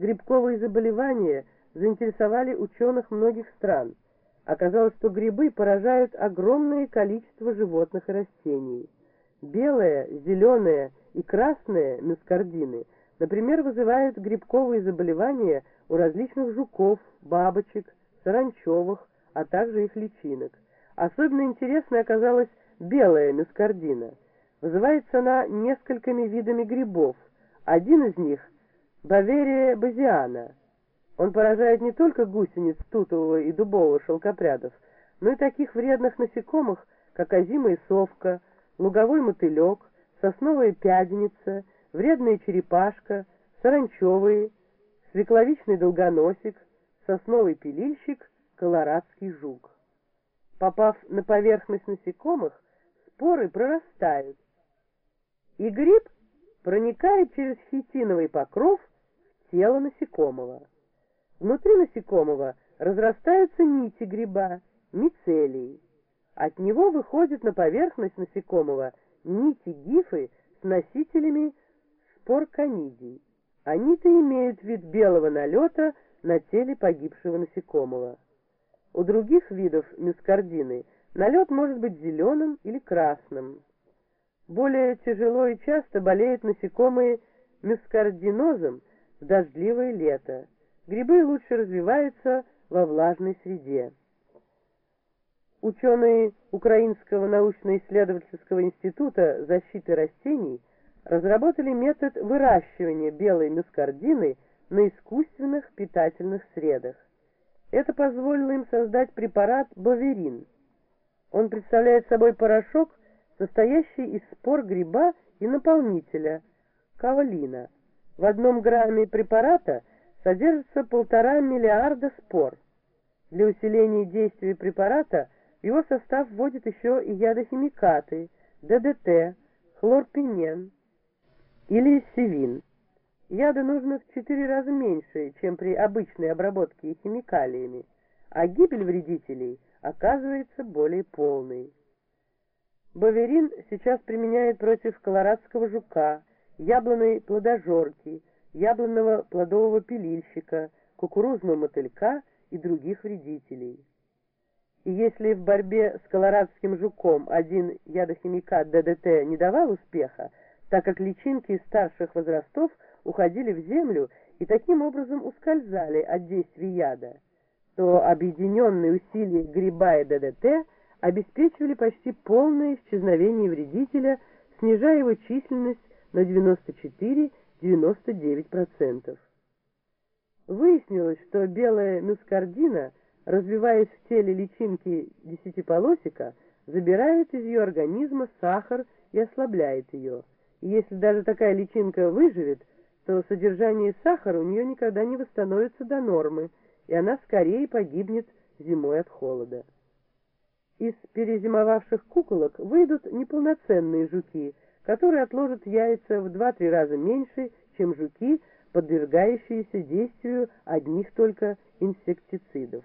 Грибковые заболевания заинтересовали ученых многих стран. Оказалось, что грибы поражают огромное количество животных и растений. Белые, зеленые и красные мюскардины, например, вызывают грибковые заболевания у различных жуков, бабочек, саранчевых, а также их личинок. Особенно интересной оказалась белая мюскардина. Вызывается она несколькими видами грибов. Один из них – Баверия базиана. Он поражает не только гусениц тутового и дубового шелкопрядов, но и таких вредных насекомых, как озимая совка, луговой мотылек, сосновая пяденица, вредная черепашка, саранчевые, свекловичный долгоносик, сосновый пилильщик, колорадский жук. Попав на поверхность насекомых, споры прорастают, и гриб проникает через хитиновый покров в тело насекомого. Внутри насекомого разрастаются нити гриба, мицелий. От него выходят на поверхность насекомого нити гифы с носителями спор канидий. Они-то имеют вид белого налета на теле погибшего насекомого. У других видов мюскардины налет может быть зеленым или красным. Более тяжело и часто болеют насекомые мюскардинозом дождливое лето. Грибы лучше развиваются во влажной среде. Ученые Украинского научно-исследовательского института защиты растений разработали метод выращивания белой мюскардины на искусственных питательных средах. Это позволило им создать препарат боверин. Он представляет собой порошок, состоящий из спор гриба и наполнителя – кавалина. В одном грамме препарата содержится полтора миллиарда спор. Для усиления действия препарата в его состав вводят еще и ядохимикаты, ДДТ, хлорпинен или севин. Яда нужно в четыре раза меньше, чем при обычной обработке химикалиями, а гибель вредителей оказывается более полной. Боверин сейчас применяют против колорадского жука, яблонной плодожорки, яблонного плодового пилильщика, кукурузного мотылька и других вредителей. И если в борьбе с колорадским жуком один ядохимикат ДДТ не давал успеха, так как личинки старших возрастов уходили в землю и таким образом ускользали от действия яда, то объединенные усилия гриба и ДДТ – обеспечивали почти полное исчезновение вредителя, снижая его численность на 94-99%. Выяснилось, что белая мюскардина, развиваясь в теле личинки десятиполосика, забирает из ее организма сахар и ослабляет ее. И если даже такая личинка выживет, то содержание сахара у нее никогда не восстановится до нормы, и она скорее погибнет зимой от холода. Из перезимовавших куколок выйдут неполноценные жуки, которые отложат яйца в 2-3 раза меньше, чем жуки, подвергающиеся действию одних только инсектицидов.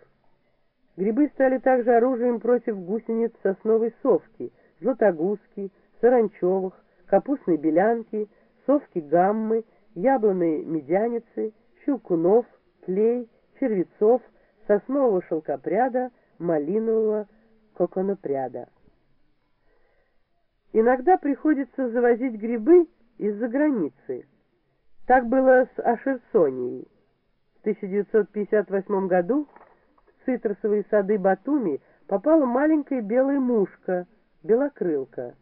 Грибы стали также оружием против гусениц сосновой совки, златогузки, саранчевых, капустной белянки, совки гаммы, яблоной медяницы, щелкунов, тлей, червецов, соснового шелкопряда, малинового коконопряда. Иногда приходится завозить грибы из-за границы. Так было с Ашерсонией. В 1958 году в цитрусовые сады Батуми попала маленькая белая мушка, белокрылка.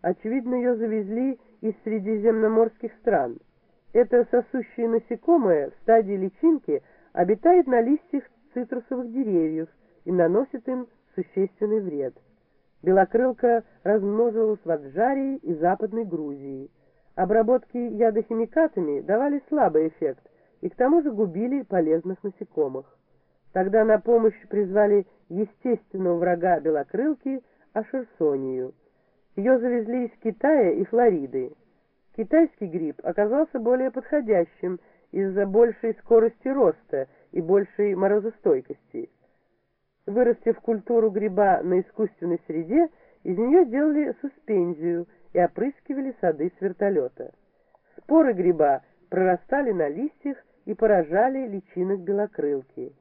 Очевидно, ее завезли из средиземноморских стран. Это сосущее насекомое в стадии личинки обитает на листьях цитрусовых деревьев и наносит им существенный вред. Белокрылка размножилась в Аджарии и Западной Грузии. Обработки ядохимикатами давали слабый эффект и к тому же губили полезных насекомых. Тогда на помощь призвали естественного врага белокрылки Ашерсонию. Ее завезли из Китая и Флориды. Китайский гриб оказался более подходящим из-за большей скорости роста и большей морозостойкости. Вырастив культуру гриба на искусственной среде, из нее сделали суспензию и опрыскивали сады с вертолета. Споры гриба прорастали на листьях и поражали личинок белокрылки.